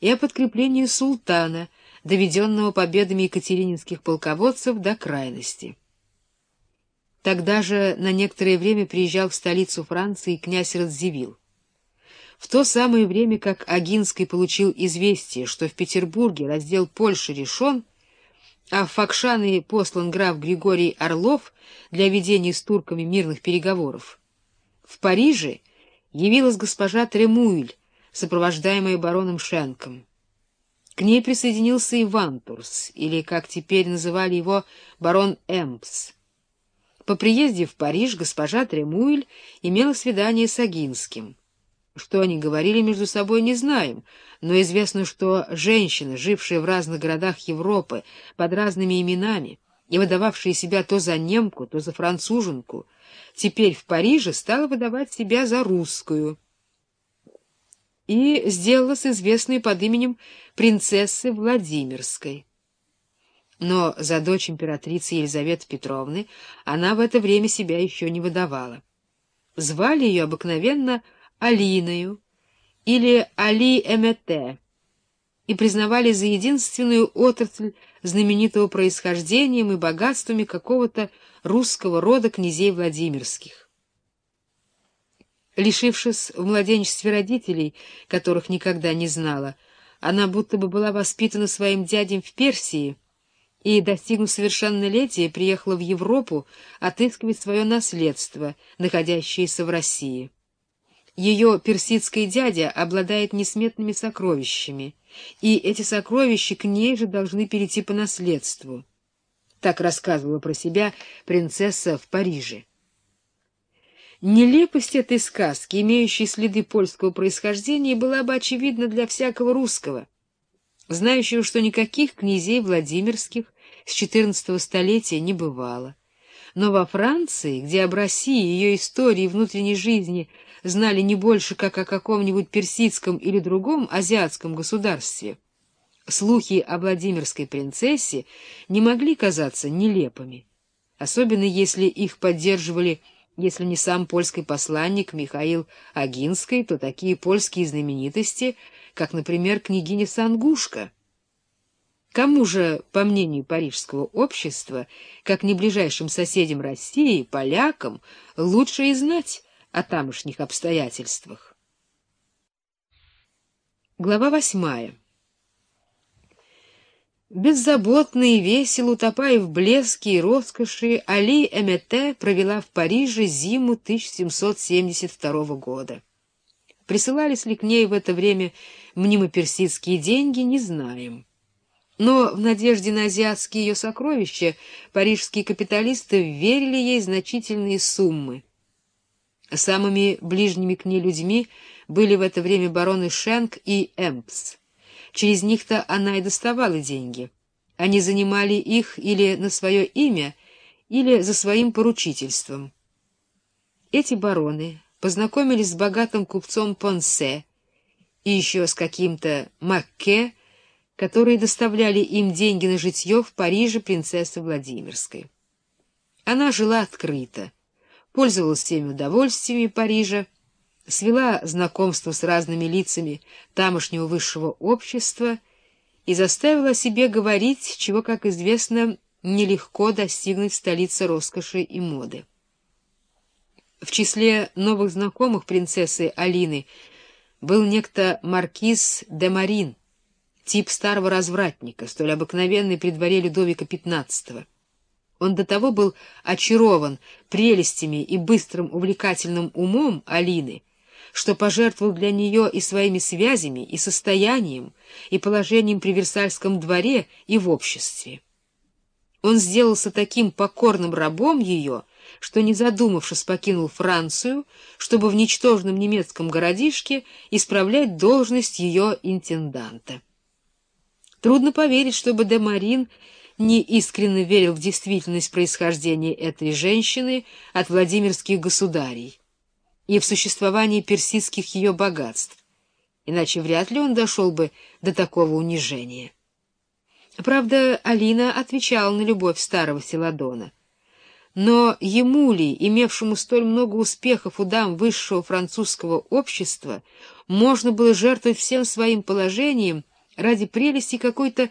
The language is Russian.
и о подкреплении султана, доведенного победами екатерининских полководцев до крайности. Тогда же на некоторое время приезжал в столицу Франции князь Радзивилл. В то самое время, как Агинский получил известие, что в Петербурге раздел Польши решен, а в Факшаны послан граф Григорий Орлов для ведения с турками мирных переговоров, в Париже явилась госпожа Тремуиль, сопровождаемая бароном Шенком. К ней присоединился и Вантурс, или, как теперь называли его, барон Эмпс. По приезде в Париж госпожа Тремуиль имела свидание с Агинским. Что они говорили между собой, не знаем, но известно, что женщина, жившая в разных городах Европы под разными именами и выдававшая себя то за немку, то за француженку, теперь в Париже стала выдавать себя за русскую и сделалась известной под именем принцессы Владимирской. Но за дочь императрицы Елизаветы Петровны она в это время себя еще не выдавала. Звали ее обыкновенно Алиною или Али Эмете и признавали за единственную отрасль знаменитого происхождением и богатствами какого-то русского рода князей Владимирских. Лишившись в младенчестве родителей, которых никогда не знала, она будто бы была воспитана своим дядем в Персии и, достигнув совершеннолетия, приехала в Европу отыскивать свое наследство, находящееся в России. Ее персидский дядя обладает несметными сокровищами, и эти сокровища к ней же должны перейти по наследству. Так рассказывала про себя принцесса в Париже. Нелепость этой сказки, имеющей следы польского происхождения, была бы очевидна для всякого русского, знающего, что никаких князей Владимирских с XIV столетия не бывало. Но во Франции, где об России, ее истории и внутренней жизни – знали не больше, как о каком-нибудь персидском или другом азиатском государстве. Слухи о Владимирской принцессе не могли казаться нелепыми, особенно если их поддерживали, если не сам польский посланник Михаил Агинский, то такие польские знаменитости, как, например, княгиня Сангушка. Кому же, по мнению парижского общества, как не ближайшим соседям России, полякам, лучше и знать о тамошних обстоятельствах. Глава восьмая. Беззаботно и весело, утопая в блеске и роскоши, Али Эмете провела в Париже зиму 1772 года. Присылались ли к ней в это время мнимо-персидские деньги, не знаем. Но в надежде на азиатские ее сокровища парижские капиталисты верили ей значительные суммы. Самыми ближними к ней людьми были в это время бароны Шенк и Эмпс. Через них-то она и доставала деньги. Они занимали их или на свое имя, или за своим поручительством. Эти бароны познакомились с богатым купцом Понсе и еще с каким-то Макке, которые доставляли им деньги на житье в Париже принцессы Владимирской. Она жила открыто пользовалась всеми удовольствиями Парижа, свела знакомство с разными лицами тамошнего высшего общества и заставила себе говорить, чего, как известно, нелегко достигнуть в столице роскоши и моды. В числе новых знакомых принцессы Алины был некто маркиз де Марин, тип старого развратника, столь обыкновенный при дворе Людовика XV. Он до того был очарован прелестями и быстрым увлекательным умом Алины, что пожертвовал для нее и своими связями, и состоянием, и положением при Версальском дворе и в обществе. Он сделался таким покорным рабом ее, что, не задумавшись, покинул Францию, чтобы в ничтожном немецком городишке исправлять должность ее интенданта. Трудно поверить, чтобы де Марин не искренне верил в действительность происхождения этой женщины от владимирских государей и в существование персидских ее богатств, иначе вряд ли он дошел бы до такого унижения. Правда, Алина отвечала на любовь старого Селадона, Но ему ли, имевшему столь много успехов у дам высшего французского общества, можно было жертвовать всем своим положением ради прелести какой-то